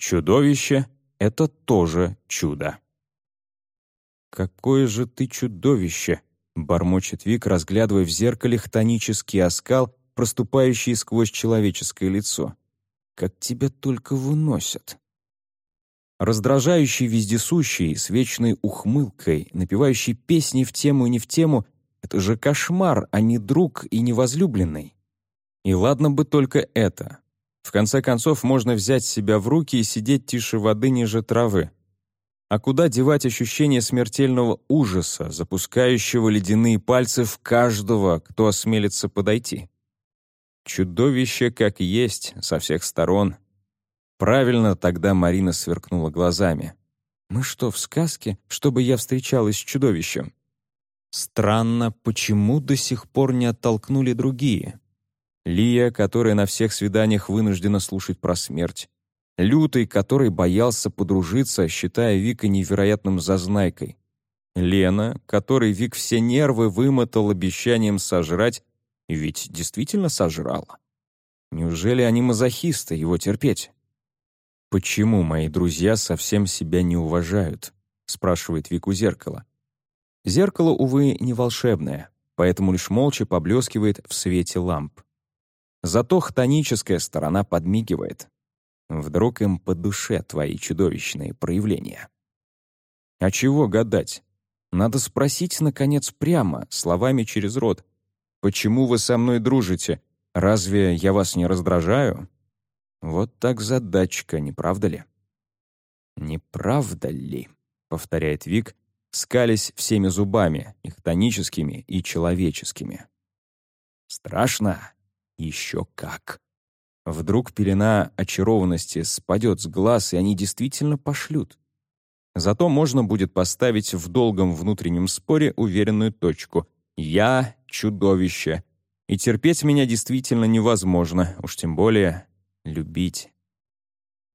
Чудовище — это тоже чудо. «Какое же ты чудовище!» — бормочет Вик, разглядывая в зеркале хтонический оскал, проступающий сквозь человеческое лицо. «Как тебя только выносят!» Раздражающий вездесущий, с вечной ухмылкой, напевающий песни в тему и не в тему — это же кошмар, а не друг и не возлюбленный. И ладно бы только это. В конце концов, можно взять себя в руки и сидеть тише воды ниже травы. А куда девать ощущение смертельного ужаса, запускающего ледяные пальцы в каждого, кто осмелится подойти? Чудовище как есть, со всех сторон. Правильно тогда Марина сверкнула глазами. «Мы что, в сказке, чтобы я встречалась с чудовищем?» Странно, почему до сих пор не оттолкнули другие? Лия, которая на всех свиданиях вынуждена слушать про смерть. Лютый, который боялся подружиться, считая Вика невероятным зазнайкой. Лена, которой Вик все нервы вымотал обещанием сожрать, ведь действительно сожрала. Неужели они мазохисты, его терпеть? «Почему мои друзья совсем себя не уважают?» — спрашивает Вик у зеркала. Зеркало, увы, не волшебное, поэтому лишь молча поблескивает в свете ламп. Зато хтоническая сторона подмигивает. Вдруг им по душе твои чудовищные проявления. А чего гадать? Надо спросить, наконец, прямо, словами через рот. «Почему вы со мной дружите? Разве я вас не раздражаю?» Вот так задачка, не правда ли? «Не правда ли?» — повторяет Вик, скались всеми зубами, их тоническими и человеческими. «Страшно? Еще как!» Вдруг пелена очарованности спадет с глаз, и они действительно пошлют. Зато можно будет поставить в долгом внутреннем споре уверенную точку. «Я — чудовище, и терпеть меня действительно невозможно, уж тем более любить».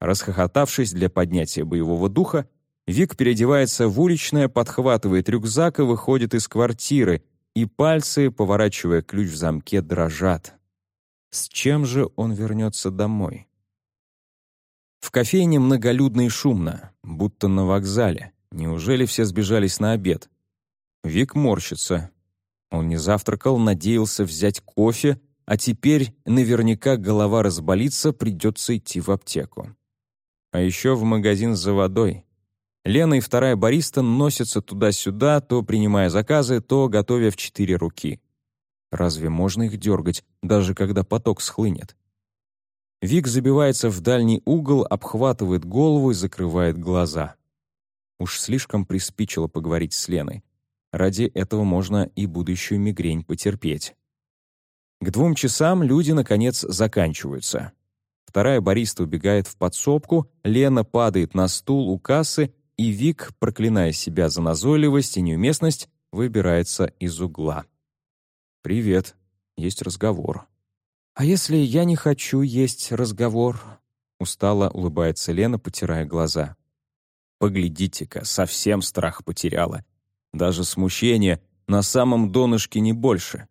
Расхохотавшись для поднятия боевого духа, Вик переодевается в уличное, подхватывает рюкзак и выходит из квартиры, и пальцы, поворачивая ключ в замке, дрожат. С чем же он вернется домой? В кофейне многолюдно и шумно, будто на вокзале. Неужели все сбежались на обед? Вик морщится. Он не завтракал, надеялся взять кофе, а теперь наверняка голова разболится, придется идти в аптеку. А еще в магазин за водой. Лена и вторая бариста носятся туда-сюда, то принимая заказы, то готовя в четыре руки. Разве можно их дергать, даже когда поток схлынет? Вик забивается в дальний угол, обхватывает голову и закрывает глаза. Уж слишком приспичило поговорить с Леной. Ради этого можно и будущую мигрень потерпеть. К двум часам люди, наконец, заканчиваются. Вторая бариста убегает в подсобку, Лена падает на стул у кассы, и Вик, проклиная себя за назойливость и неуместность, выбирается из угла. «Привет. Есть разговор». «А если я не хочу есть разговор?» Устало улыбается Лена, потирая глаза. «Поглядите-ка, совсем страх потеряла. Даже смущение на самом донышке не больше».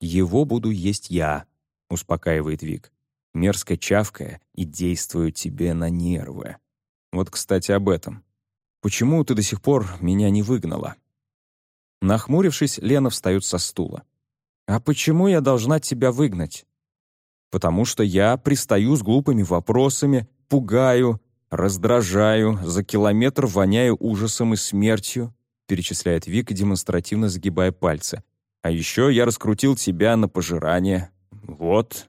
«Его буду есть я», — успокаивает Вик. «Мерзко чавкая и действую тебе на нервы». Вот, кстати, об этом. Почему ты до сих пор меня не выгнала?» Нахмурившись, Лена встает со стула. «А почему я должна тебя выгнать?» «Потому что я пристаю с глупыми вопросами, пугаю, раздражаю, за километр воняю ужасом и смертью», перечисляет Вика, демонстративно загибая пальцы. «А еще я раскрутил тебя на пожирание. Вот».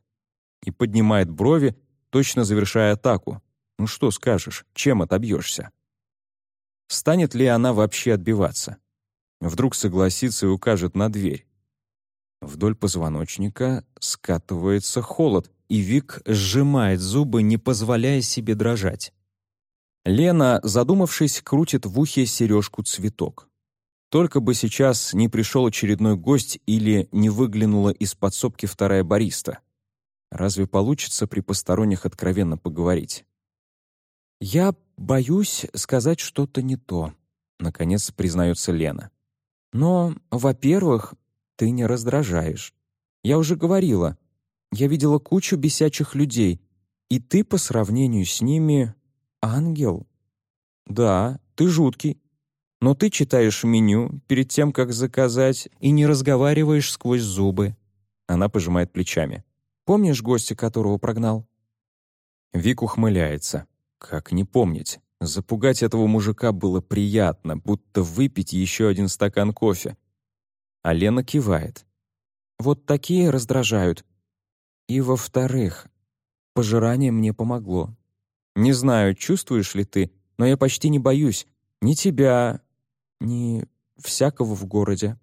И поднимает брови, точно завершая атаку. «Ну что скажешь, чем отобьешься?» Станет ли она вообще отбиваться? Вдруг согласится и укажет на дверь. Вдоль позвоночника скатывается холод, и Вик сжимает зубы, не позволяя себе дрожать. Лена, задумавшись, крутит в ухе сережку цветок. Только бы сейчас не пришел очередной гость или не выглянула из подсобки вторая бариста. Разве получится при посторонних откровенно поговорить? «Я боюсь сказать что-то не то», — наконец признается Лена. «Но, во-первых, ты не раздражаешь. Я уже говорила, я видела кучу бесячих людей, и ты по сравнению с ними ангел? Да, ты жуткий. Но ты читаешь меню перед тем, как заказать, и не разговариваешь сквозь зубы. Она пожимает плечами. Помнишь гостя, которого прогнал? Вик ухмыляется. Как не помнить? Запугать этого мужика было приятно, будто выпить еще один стакан кофе. А Лена кивает. Вот такие раздражают. И во-вторых, пожирание мне помогло. Не знаю, чувствуешь ли ты, но я почти не боюсь ни тебя, ни всякого в городе.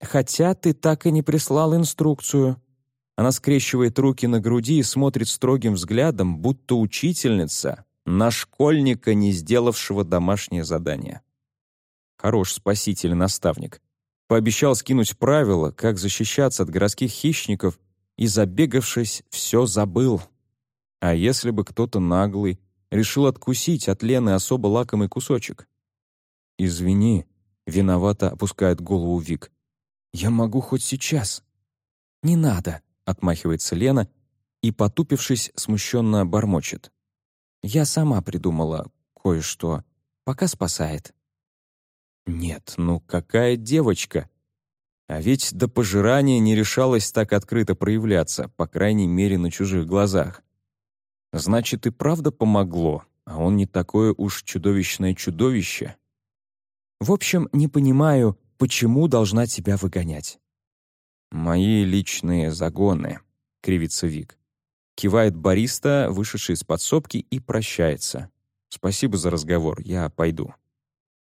Хотя ты так и не прислал инструкцию. Она скрещивает руки на груди и смотрит строгим взглядом, будто учительница на школьника, не сделавшего домашнее задание. Хорош спаситель и наставник. Пообещал скинуть правила, как защищаться от городских хищников, и, забегавшись, все забыл. А если бы кто-то наглый решил откусить от Лены особо лакомый кусочек? «Извини», — виновато опускает голову Вик. «Я могу хоть сейчас». «Не надо», — отмахивается Лена и, потупившись, смущенно бормочет. «Я сама придумала кое-что. Пока спасает». «Нет, ну какая девочка!» А ведь до пожирания не решалась так открыто проявляться, по крайней мере, на чужих глазах. Значит, и правда помогло, а он не такое уж чудовищное чудовище. В общем, не понимаю, почему должна тебя выгонять». «Мои личные загоны», — кривится Вик. Кивает бариста, вышедший из подсобки, и прощается. «Спасибо за разговор, я пойду».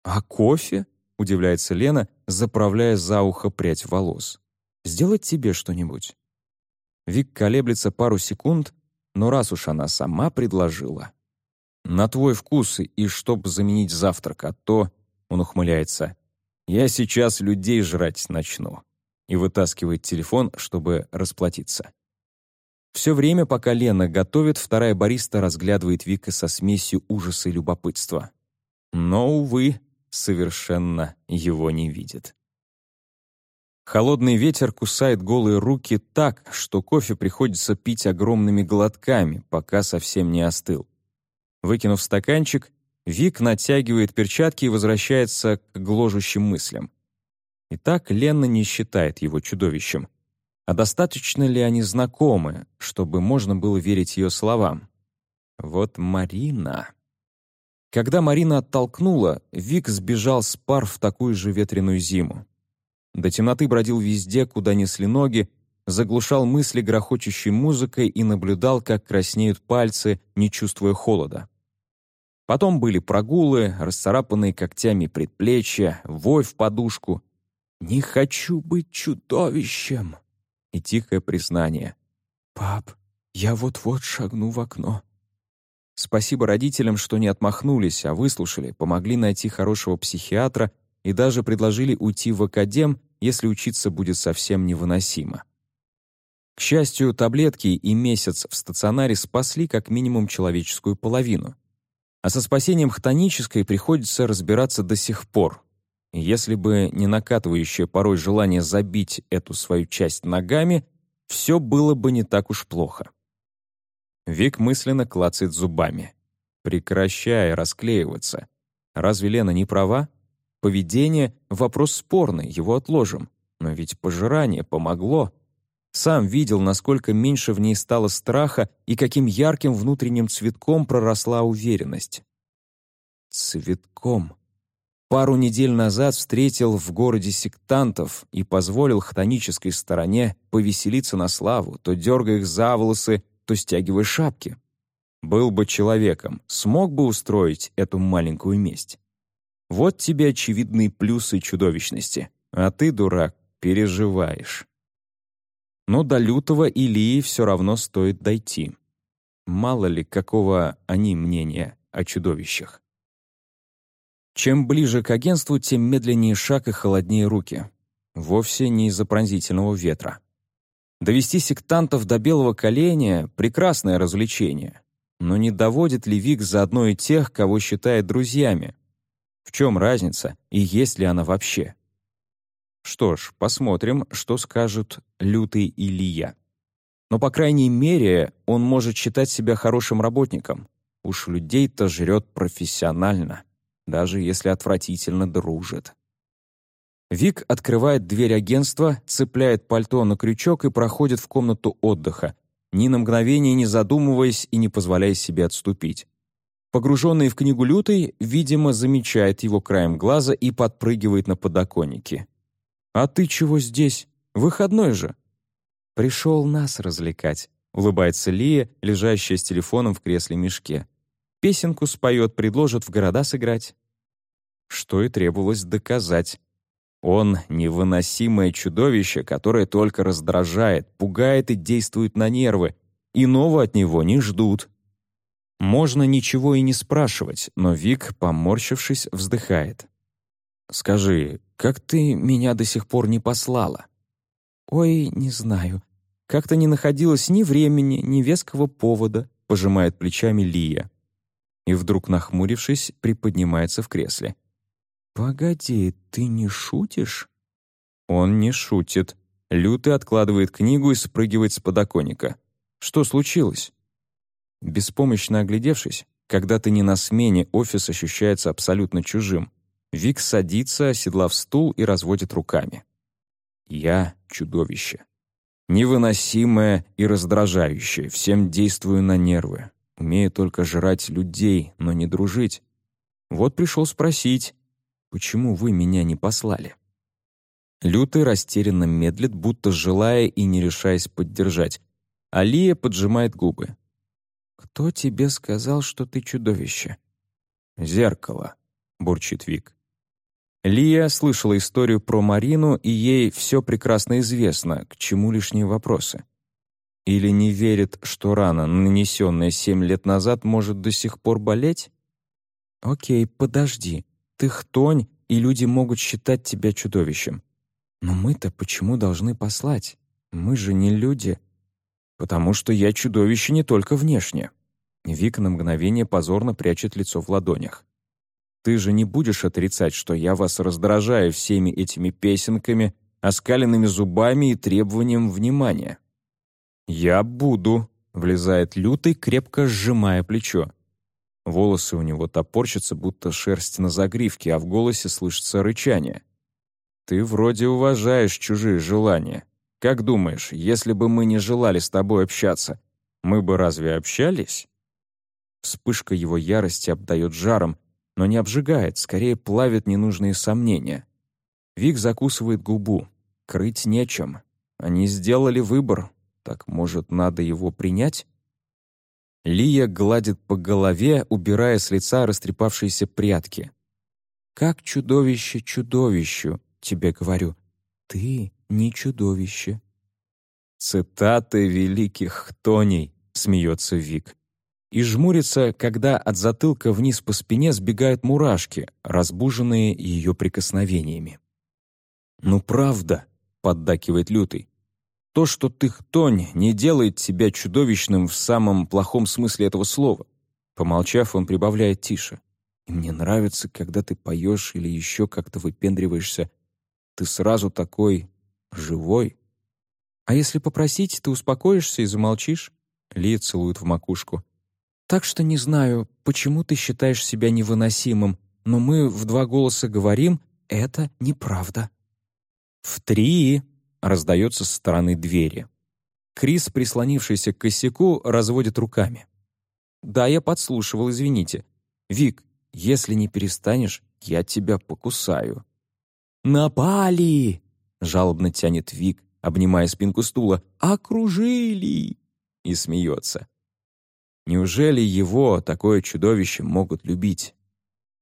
«А кофе?» — удивляется Лена, заправляя за ухо прядь волос. «Сделать тебе что-нибудь?» Вик колеблется пару секунд, но раз уж она сама предложила. «На твой вкус и чтоб заменить завтрак, а то он ухмыляется. «Я сейчас людей жрать начну». И вытаскивает телефон, чтобы расплатиться. Все время, пока Лена готовит, вторая бариста разглядывает Вика со смесью ужаса и любопытства. Но, увы, совершенно его не видит. Холодный ветер кусает голые руки так, что кофе приходится пить огромными глотками, пока совсем не остыл. Выкинув стаканчик, Вик натягивает перчатки и возвращается к гложущим мыслям. Итак, Ленна не считает его чудовищем. А достаточно ли они знакомы, чтобы можно было верить ее словам? Вот Марина... Когда Марина оттолкнула, Вик сбежал с пар в такую же ветреную зиму. До темноты бродил везде, куда несли ноги, заглушал мысли грохочущей музыкой и наблюдал, как краснеют пальцы, не чувствуя холода. Потом были прогулы, расцарапанные когтями предплечья, вой в подушку. «Не хочу быть чудовищем!» И тихое признание. «Пап, я вот-вот шагну в окно». Спасибо родителям, что не отмахнулись, а выслушали, помогли найти хорошего психиатра и даже предложили уйти в академ, если учиться будет совсем невыносимо. К счастью, таблетки и месяц в стационаре спасли как минимум человеческую половину — а со спасением хтонической приходится разбираться до сих пор. Если бы не накатывающее порой желание забить эту свою часть ногами, все было бы не так уж плохо. Вик мысленно клацает зубами. Прекращай расклеиваться. Разве Лена не права? Поведение — вопрос спорный, его отложим. Но ведь пожирание помогло. Сам видел, насколько меньше в ней стало страха и каким ярким внутренним цветком проросла уверенность. Цветком. Пару недель назад встретил в городе сектантов и позволил хтонической стороне повеселиться на славу, то дергая их за волосы, то стягивая шапки. Был бы человеком, смог бы устроить эту маленькую месть. Вот тебе очевидные плюсы чудовищности, а ты, дурак, переживаешь. Но до лютого Илии все равно стоит дойти. Мало ли, какого они мнения о чудовищах. Чем ближе к агентству, тем медленнее шаг и холоднее руки. Вовсе не из-за пронзительного ветра. Довести сектантов до белого коленя — прекрасное развлечение. Но не доводит ли Вик заодно и тех, кого считает друзьями? В чем разница и есть ли она вообще? Что ж, посмотрим, что скажут лютый Илья. Но, по крайней мере, он может считать себя хорошим работником. Уж людей-то жрет профессионально, даже если отвратительно дружит. Вик открывает дверь агентства, цепляет пальто на крючок и проходит в комнату отдыха, ни на мгновение не задумываясь и не позволяя себе отступить. Погруженный в книгу Лютый, видимо, замечает его краем глаза и подпрыгивает на подоконнике. «А ты чего здесь? Выходной же!» «Пришел нас развлекать», — улыбается Лия, лежащая с телефоном в кресле-мешке. «Песенку споет, предложит в города сыграть». Что и требовалось доказать. Он — невыносимое чудовище, которое только раздражает, пугает и действует на нервы. Иного от него не ждут. Можно ничего и не спрашивать, но Вик, поморщившись, вздыхает. «Скажи, как ты меня до сих пор не послала?» «Ой, не знаю. Как-то не находилось ни времени, ни веского повода», — пожимает плечами Лия. И вдруг, нахмурившись, приподнимается в кресле. «Погоди, ты не шутишь?» Он не шутит. Лютый откладывает книгу и спрыгивает с подоконника. «Что случилось?» Беспомощно оглядевшись, когда ты не на смене, офис ощущается абсолютно чужим. Вик садится, оседлав стул и разводит руками. «Я — чудовище. Невыносимое и раздражающее, всем действую на нервы. Умею только жрать людей, но не дружить. Вот пришел спросить, Почему вы меня не послали?» Лютый растерянно медлит, будто желая и не решаясь поддержать. Алия поджимает губы. «Кто тебе сказал, что ты чудовище?» «Зеркало», — бурчит Вик. Лия слышала историю про Марину, и ей все прекрасно известно, к чему лишние вопросы. Или не верит, что рана, нанесенная семь лет назад, может до сих пор болеть? «Окей, подожди. Ты хтонь, и люди могут считать тебя чудовищем. Но мы-то почему должны послать? Мы же не люди. Потому что я чудовище не только внешне. Вик на мгновение позорно прячет лицо в ладонях. Ты же не будешь отрицать, что я вас раздражаю всеми этими песенками, оскаленными зубами и требованием внимания. «Я буду», — влезает лютый, крепко сжимая плечо. Волосы у него топорщатся, будто шерсть на загривке, а в голосе слышится рычание. «Ты вроде уважаешь чужие желания. Как думаешь, если бы мы не желали с тобой общаться, мы бы разве общались?» Вспышка его ярости обдает жаром, но не обжигает, скорее плавит ненужные сомнения. Вик закусывает губу. Крыть нечем. Они сделали выбор. Так, может, надо его принять? Лия гладит по голове, убирая с лица растрепавшиеся прятки. «Как чудовище чудовищу, тебе говорю. Ты не чудовище». «Цитаты великих тоней», — смеется Вик. И жмурится, когда от затылка вниз по спине сбегают мурашки, разбуженные ее прикосновениями. «Ну правда», — поддакивает Лютый, то, что ты хтонь, не делает тебя чудовищным в самом плохом смысле этого слова. Помолчав, он прибавляет тише. И мне нравится, когда ты поешь или еще как-то выпендриваешься. Ты сразу такой живой. А если попросить, ты успокоишься и замолчишь? Лия целует в макушку. Так что не знаю, почему ты считаешь себя невыносимым, но мы в два голоса говорим «это неправда». «В три!» Раздается со стороны двери. Крис, прислонившийся к косяку, разводит руками. «Да, я подслушивал, извините. Вик, если не перестанешь, я тебя покусаю». «Напали!» — жалобно тянет Вик, обнимая спинку стула. «Окружили!» и смеется. Неужели его, такое чудовище, могут любить?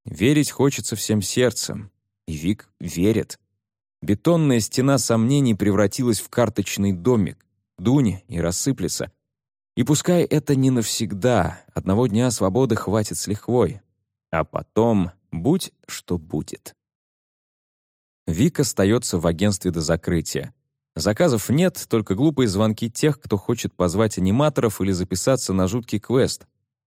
Верить хочется всем сердцем, и Вик верит. Бетонная стена сомнений превратилась в карточный домик, дунь и рассыплется. И пускай это не навсегда, одного дня свободы хватит с лихвой. А потом будь что будет. Вик остается в агентстве до закрытия. Заказов нет, только глупые звонки тех, кто хочет позвать аниматоров или записаться на жуткий квест.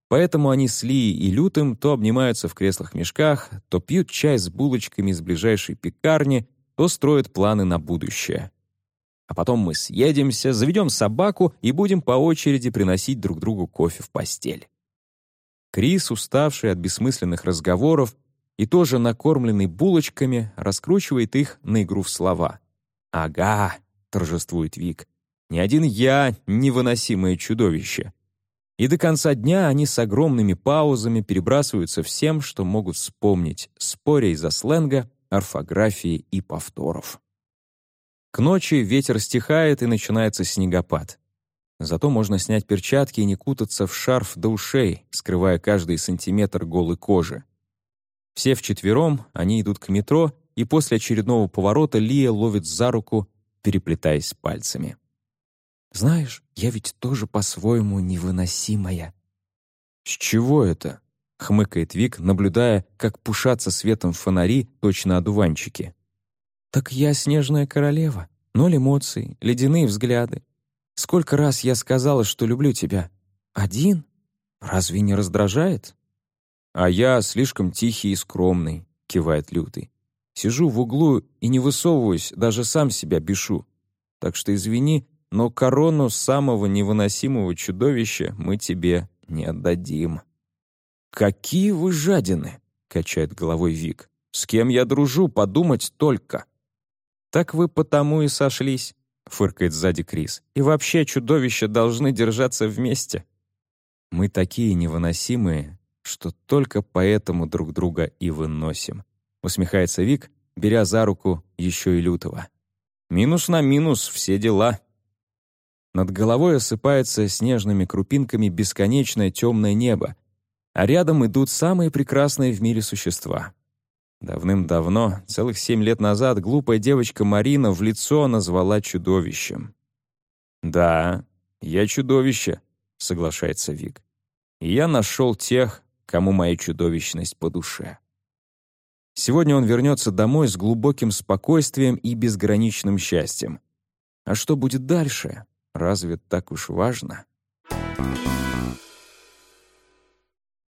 Поэтому они с Ли и Лютым то обнимаются в креслах-мешках, то пьют чай с булочками из ближайшей пекарни, то строят планы на будущее. А потом мы съедемся, заведем собаку и будем по очереди приносить друг другу кофе в постель. Крис, уставший от бессмысленных разговоров и тоже накормленный булочками, раскручивает их на игру в слова. «Ага», — торжествует Вик, — «ни один я — невыносимое чудовище». И до конца дня они с огромными паузами перебрасываются всем, что могут вспомнить, споря из-за сленга, орфографии и повторов. К ночи ветер стихает и начинается снегопад. Зато можно снять перчатки и не кутаться в шарф до ушей, скрывая каждый сантиметр голой кожи. Все вчетвером они идут к метро, и после очередного поворота Лия ловит за руку, переплетаясь пальцами. «Знаешь, я ведь тоже по-своему невыносимая». «С чего это?» — хмыкает Вик, наблюдая, как пушатся светом фонари точно одуванчики. «Так я снежная королева. Ноль эмоций, ледяные взгляды, Сколько раз я сказала, что люблю тебя? Один? Разве не раздражает? А я слишком тихий и скромный, кивает Лютый. Сижу в углу и не высовываюсь, даже сам себя бешу. Так что извини, но корону самого невыносимого чудовища мы тебе не отдадим. «Какие вы жадины!» — качает головой Вик. «С кем я дружу, подумать только!» «Так вы потому и сошлись. — фыркает сзади Крис. «И вообще чудовища должны держаться вместе». «Мы такие невыносимые, что только поэтому друг друга и выносим», — усмехается Вик, беря за руку еще и Лютого. «Минус на минус, все дела». Над головой осыпается снежными крупинками бесконечное темное небо, а рядом идут самые прекрасные в мире существа Давным-давно, целых семь лет назад, глупая девочка Марина в лицо назвала чудовищем. «Да, я чудовище», — соглашается Вик. «И я нашел тех, кому моя чудовищность по душе». Сегодня он вернется домой с глубоким спокойствием и безграничным счастьем. А что будет дальше? Разве так уж важно? Thank you.